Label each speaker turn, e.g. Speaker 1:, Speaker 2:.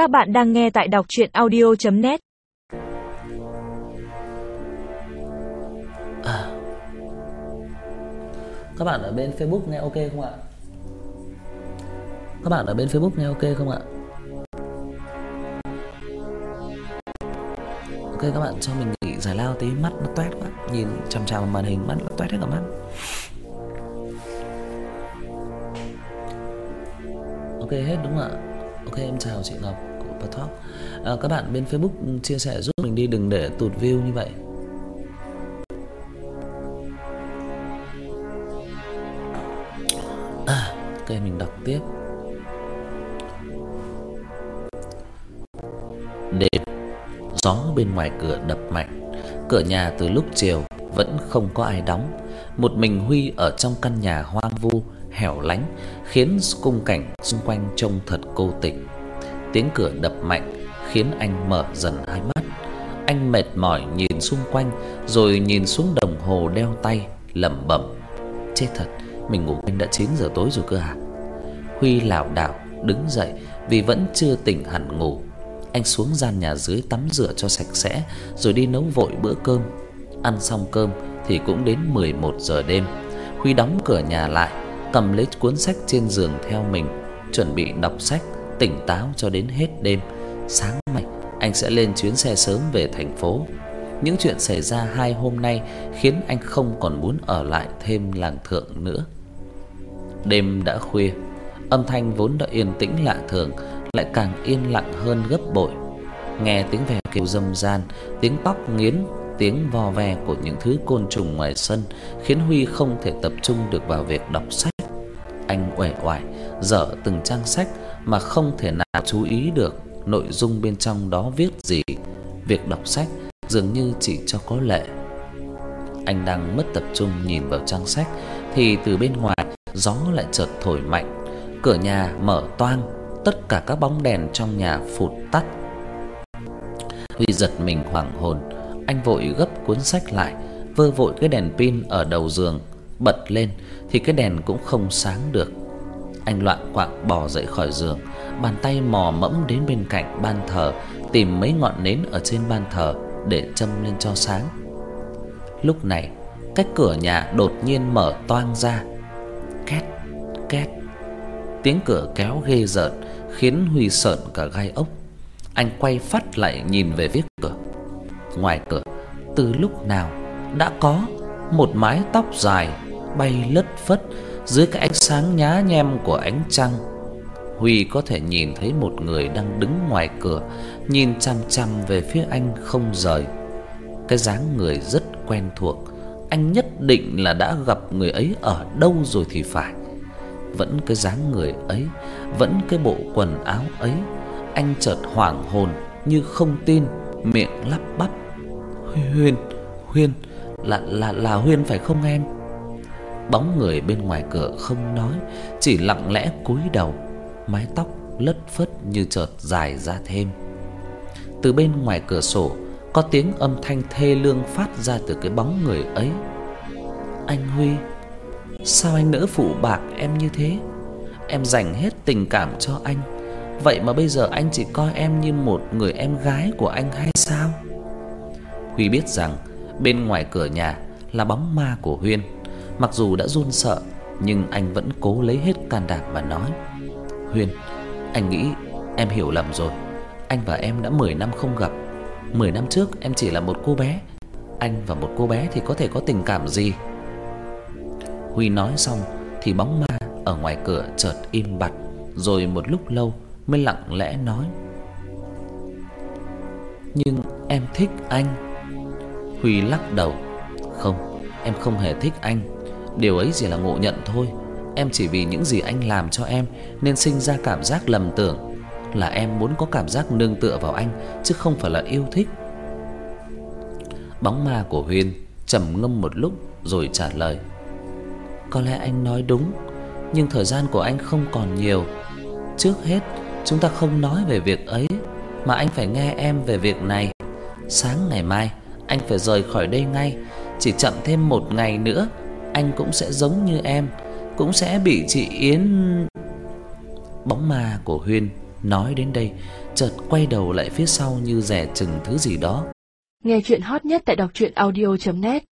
Speaker 1: Các bạn đang nghe tại đọc chuyện audio.net
Speaker 2: À. Các bạn ở bên Facebook nghe ok không ạ? Các bạn ở bên Facebook nghe ok không ạ? Ok, các bạn cho mình nghỉ giải lao tí, mắt nó toét quá Nhìn chằm chằm màn hình, mắt nó toét hết cả mắt Ok, hết đúng không ạ? Ok em chào chị Ngọc của Patalk à, Các bạn bên Facebook chia sẻ giúp mình đi đừng để tụt view như vậy. À, ok mình đọc tiếp. Đêm Gió bên ngoài cửa đập mạnh. Cửa nhà từ lúc chiều Vẫn không có ai đóng. Một mình Huy ở trong căn nhà hoang vu Hẻo lánh Khiến khung cảnh xung quanh trông thật cô tịch. Tiếng cửa đập mạnh Khiến anh mở dần hai mắt. Anh mệt mỏi nhìn xung quanh Rồi nhìn xuống đồng hồ đeo tay lẩm bẩm. Chết thật Mình ngủ quên đã 9 giờ tối rồi cơ à Huy lảo đảo đứng dậy Vì vẫn chưa tỉnh hẳn ngủ. Anh xuống gian nhà dưới tắm rửa cho sạch sẽ rồi đi nấu vội bữa cơm. Ăn xong cơm thì cũng đến 11 giờ đêm. Huy đóng cửa nhà lại, cầm lấy cuốn sách trên giường theo mình, chuẩn bị đọc sách tỉnh táo cho đến hết đêm. Sáng mai anh sẽ lên chuyến xe sớm về thành phố. Những chuyện xảy ra hai hôm nay khiến anh không còn muốn ở lại thêm làng thượng nữa. Đêm đã khuya, âm thanh vốn đã yên tĩnh lạ thường lại càng yên lặng hơn gấp bội. Nghe tiếng vèo kêu râm ran, tiếng tóc nghiến, tiếng vò ve của những thứ côn trùng ngoài sân khiến Huy không thể tập trung được vào việc đọc sách. Anh uể oải dở từng trang sách mà không thể nào chú ý được nội dung bên trong đó viết gì. Việc đọc sách dường như chỉ cho có lệ. Anh đang mất tập trung nhìn vào trang sách thì từ bên ngoài gió lại chợt thổi mạnh, cửa nhà mở toang tất cả các bóng đèn trong nhà phụt tắt. Huy giật mình hoảng hồn, anh vội gấp cuốn sách lại, vơ vội cái đèn pin ở đầu giường, bật lên thì cái đèn cũng không sáng được. Anh loạn quạng bò dậy khỏi giường, bàn tay mò mẫm đến bên cạnh ban thờ, tìm mấy ngọn nến ở trên ban thờ để châm lên cho sáng. Lúc này, cái cửa nhà đột nhiên mở toang ra. Két, két. Tiếng cửa kéo ghê rợn khiến Huy sợn cả gai ốc. Anh quay phát lại nhìn về phía cửa. Ngoài cửa, từ lúc nào đã có một mái tóc dài bay lất phất dưới cái ánh sáng nhá nhem của ánh trăng. Huy có thể nhìn thấy một người đang đứng ngoài cửa, nhìn chằm chằm về phía anh không rời. Cái dáng người rất quen thuộc, anh nhất định là đã gặp người ấy ở đâu rồi thì phải vẫn cái dáng người ấy, vẫn cái bộ quần áo ấy. Anh chợt hoảng hồn như không tin, miệng lắp bắp. "Huyên, Huyên, là là là Huyên phải không em?" Bóng người bên ngoài cửa không nói, chỉ lặng lẽ cúi đầu, mái tóc lất phất như chợt dài ra thêm. Từ bên ngoài cửa sổ có tiếng âm thanh thê lương phát ra từ cái bóng người ấy. "Anh Huy, Sao anh nỡ phụ bạc em như thế? Em dành hết tình cảm cho anh, vậy mà bây giờ anh chỉ coi em như một người em gái của anh hay sao? Huy biết rằng bên ngoài cửa nhà là bóng ma của Huyên, mặc dù đã run sợ nhưng anh vẫn cố lấy hết can đảm mà nói: Huyền, anh nghĩ em hiểu lầm rồi. Anh và em đã 10 năm không gặp. 10 năm trước em chỉ là một cô bé. Anh và một cô bé thì có thể có tình cảm gì?" Huy nói xong thì bóng ma ở ngoài cửa chợt im bặt, rồi một lúc lâu mới lặng lẽ nói: "Nhưng em thích anh." Huy lắc đầu: "Không, em không hề thích anh. Điều ấy chỉ là ngộ nhận thôi. Em chỉ vì những gì anh làm cho em nên sinh ra cảm giác lầm tưởng là em muốn có cảm giác nương tựa vào anh chứ không phải là yêu thích." Bóng ma của Huyên trầm ngâm một lúc rồi trả lời: có lẽ anh nói đúng, nhưng thời gian của anh không còn nhiều. Trước hết, chúng ta không nói về việc ấy, mà anh phải nghe em về việc này. Sáng ngày mai, anh phải rời khỏi đây ngay, chỉ chậm thêm một ngày nữa, anh cũng sẽ giống như em, cũng sẽ bị chị Yến Bóng ma của Huyên Nói đến đây, chợt quay đầu lại phía sau như dè chừng thứ gì đó.
Speaker 3: Nghe truyện hot nhất tại doctruyenaudio.net